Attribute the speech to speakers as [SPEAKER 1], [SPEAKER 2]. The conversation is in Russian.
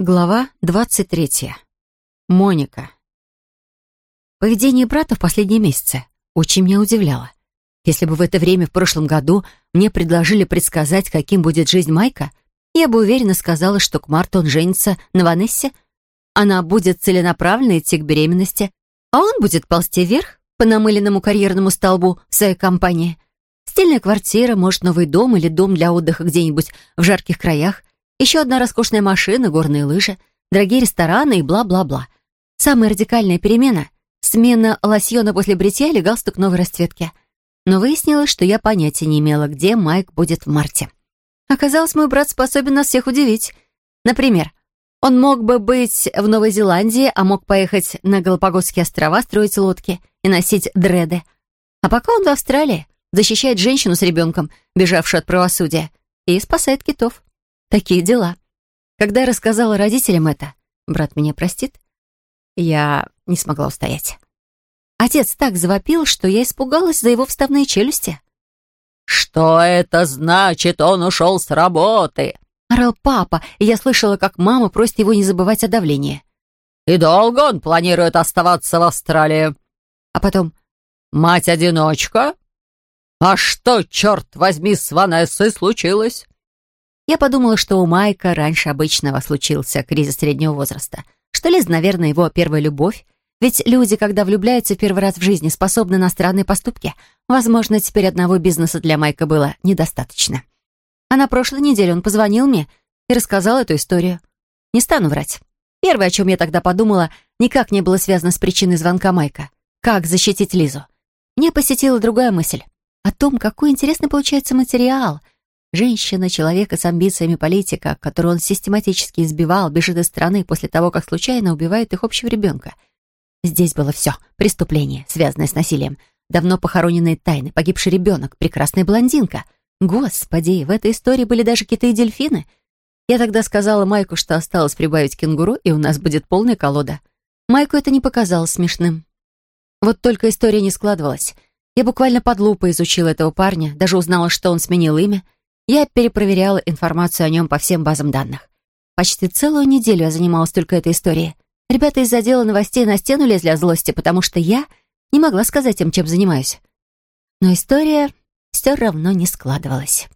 [SPEAKER 1] Глава 23. Моника. Поведение брата в последние месяцы очень меня удивляло. Если бы в это время в прошлом году мне предложили предсказать, каким будет жизнь Майка, я бы уверенно сказала, что к марту он женится на Ванессе, она будет целенаправленно идти к беременности, а он будет ползти вверх по намыленному карьерному столбу в своей компании. Стильная квартира, может, новый дом или дом для отдыха где-нибудь в жарких краях — еще одна роскошная машина, горные лыжи, дорогие рестораны и бла-бла-бла. Самая радикальная перемена — смена лосьона после бритья или галстук новой расцветки. Но выяснилось, что я понятия не имела, где Майк будет в марте. Оказалось, мой брат способен нас всех удивить. Например, он мог бы быть в Новой Зеландии, а мог поехать на Галапагосские острова, строить лодки и носить дреды. А пока он в Австралии, защищает женщину с ребенком, бежавшую от правосудия, и спасает китов. Такие дела. Когда я рассказала родителям это, брат меня простит, я не смогла устоять. Отец так завопил, что я испугалась за его вставные челюсти.
[SPEAKER 2] «Что это значит? Он ушел с работы!»
[SPEAKER 1] Орал папа, и я слышала, как мама просит его не забывать о давлении.
[SPEAKER 2] «И долго он планирует оставаться в Австралии?»
[SPEAKER 1] А потом
[SPEAKER 2] «Мать-одиночка? А что, черт возьми, с Ванессой случилось?»
[SPEAKER 1] Я подумала, что у Майка раньше обычного случился кризис среднего возраста. Что Лиз, наверное, его первая любовь. Ведь люди, когда влюбляются первый раз в жизни, способны на странные поступки. Возможно, теперь одного бизнеса для Майка было недостаточно. А на прошлой неделе он позвонил мне и рассказал эту историю. Не стану врать. Первое, о чем я тогда подумала, никак не было связано с причиной звонка Майка. Как защитить Лизу? Мне посетила другая мысль. О том, какой интересный получается материал — Женщина, человека с амбициями политика, которого он систематически избивал, бежит из страны после того, как случайно убивает их общего ребенка. Здесь было все. Преступление, связанное с насилием. Давно похороненные тайны, погибший ребенок, прекрасная блондинка. Господи, в этой истории были даже киты и дельфины. Я тогда сказала Майку, что осталось прибавить кенгуру, и у нас будет полная колода. Майку это не показалось смешным. Вот только история не складывалась. Я буквально под лупой изучила этого парня, даже узнала, что он сменил имя — я перепроверяла информацию о нем по всем базам данных. Почти целую неделю я занималась только этой историей. Ребята из отдела новостей на стену лезли от злости, потому что я не могла сказать им, чем занимаюсь. Но история все равно не складывалась.